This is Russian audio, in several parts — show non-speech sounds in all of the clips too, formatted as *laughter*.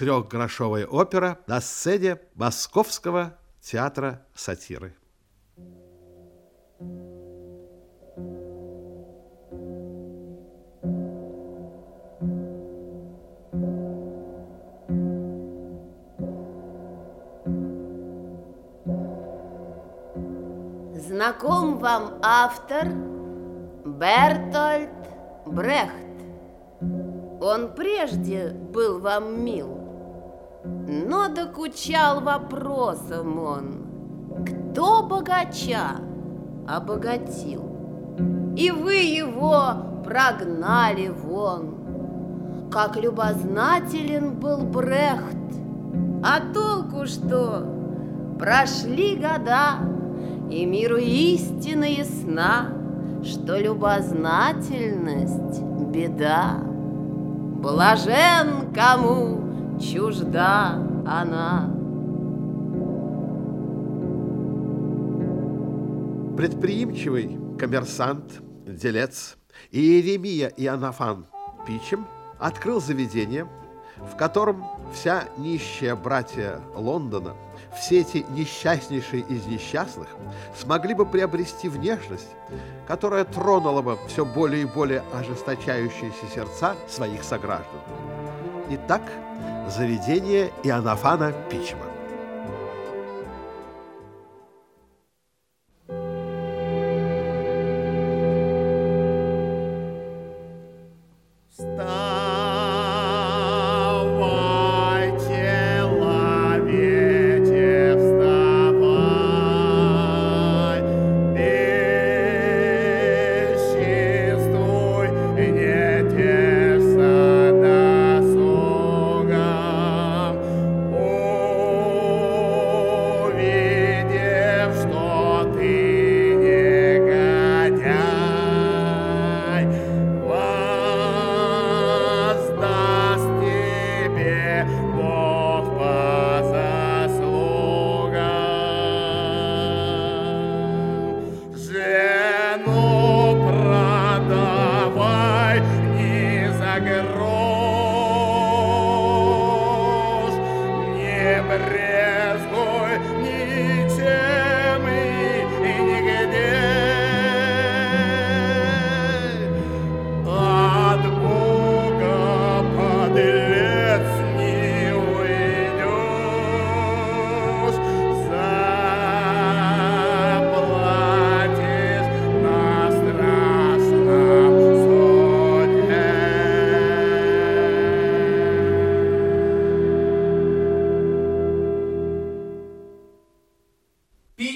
трехгрошовая опера на сцене Московского театра сатиры. Знаком вам автор Бертольд Брехт. Он прежде был вам мил, но докучал вопросом он, кто богача обогатил? И вы его прогнали вон. Как любознателен был Брехт, а толку что? Прошли года, и миру истина ясна, Что любознательность — беда. Блажен, кому чужда она. Предприимчивый коммерсант, делец Иеремия Иоаннафан Пичем открыл заведение, в котором вся нищая братья Лондона, все эти несчастнейшие из несчастных, смогли бы приобрести внешность, которая тронула бы все более и более ожесточающиеся сердца своих сограждан. Итак, заведение Иоаннафана yeah.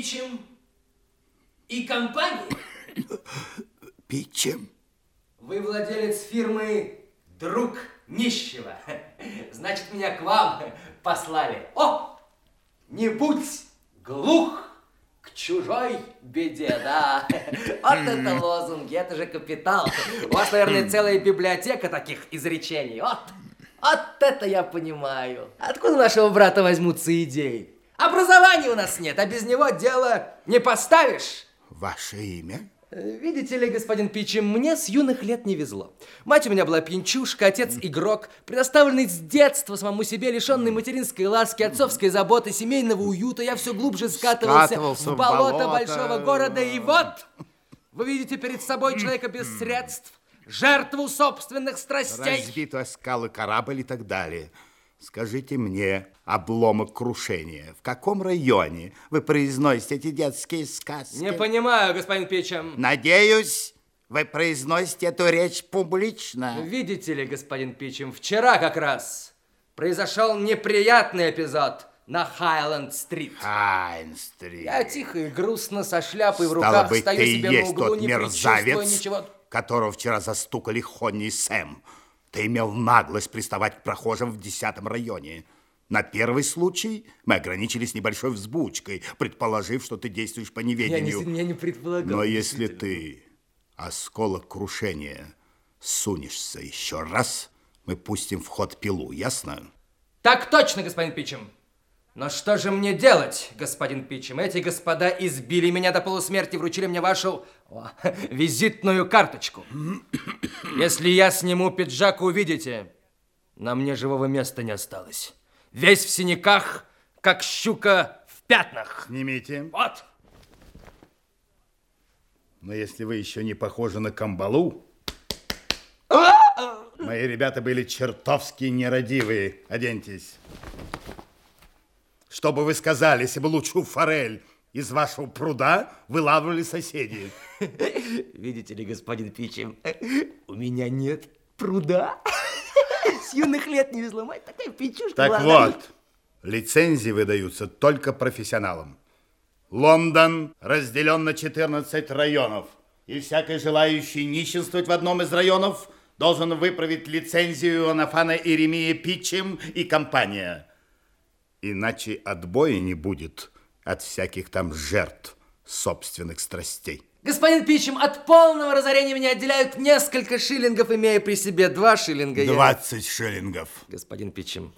Питчем? *laughs* Вы владелец фирмы «Друг нищего». *laughs* Значит, меня к вам послали. О, не будь глух к чужой беде, да. *laughs* Вот это лозунги, это же капитал. У вас, наверное, целая библиотека таких изречений. Вот, вот это я понимаю. Откуда нашего брата возьмутся идеи? Образования у нас нет, а без него дело не поставишь. Ваше имя? Видите ли, господин Пичи, мне с юных лет не везло. Мать у меня была пьянчушка, отец игрок, предоставленный с детства самому себе, лишенный материнской ласки, отцовской заботы, семейного уюта. Я все глубже скатывался, скатывался в болото, болото большого города. И вот, вы видите перед собой человека без средств, жертву собственных страстей. Разбитый скалы корабль и так далее. Скажите мне, обломок крушения, в каком районе вы произносите эти детские сказки? Не понимаю, господин Пичем. Надеюсь, вы произносите эту речь публично. Видите ли, господин Пичем, вчера как раз произошел неприятный эпизод на Хайленд-стрит. Хайленд-стрит. Я тихо и грустно со шляпой Стало в руках быть, стою себе на углу, тот не мерзавец, ничего. которого вчера застукали Хонни и Сэм. Ты имел наглость приставать к прохожим в десятом районе. На первый случай мы ограничились небольшой взбучкой, предположив, что ты действуешь по неведению. Я не, я не предполагал. Но если ты, осколок крушения, сунешься еще раз, мы пустим в ход пилу, ясно? Так точно, господин Пичем. Но что же мне делать, господин Пичем? Эти господа избили меня до полусмерти, вручили мне вашу о, *laughs* визитную карточку. *coughs* Если я сниму пиджак, увидите. На мне живого места не осталось. Весь в синяках, как щука в пятнах. Снимите. Вот. Но если вы еще не похожи на камбалу, мои ребята были чертовски нерадивые. Оденьтесь. Что бы вы сказали, если бы лучшую форель из вашего пруда вылавливали соседи? *laughs* Видите ли, господин Пичем, у меня нет пруда. *laughs* С юных лет не взломать такая печушка. Так ладно. вот, лицензии выдаются только профессионалам. Лондон разделен на 14 районов, и всякий желающий нищенствовать в одном из районов должен выправить лицензию Анафана Иеремия Питчем и компания. Иначе отбоя не будет от всяких там жертв собственных страстей. Господин Пичем, от полного разорения меня отделяют несколько шиллингов, имея при себе два шиллинга. я- 20 шиллингов. Господин Пичем,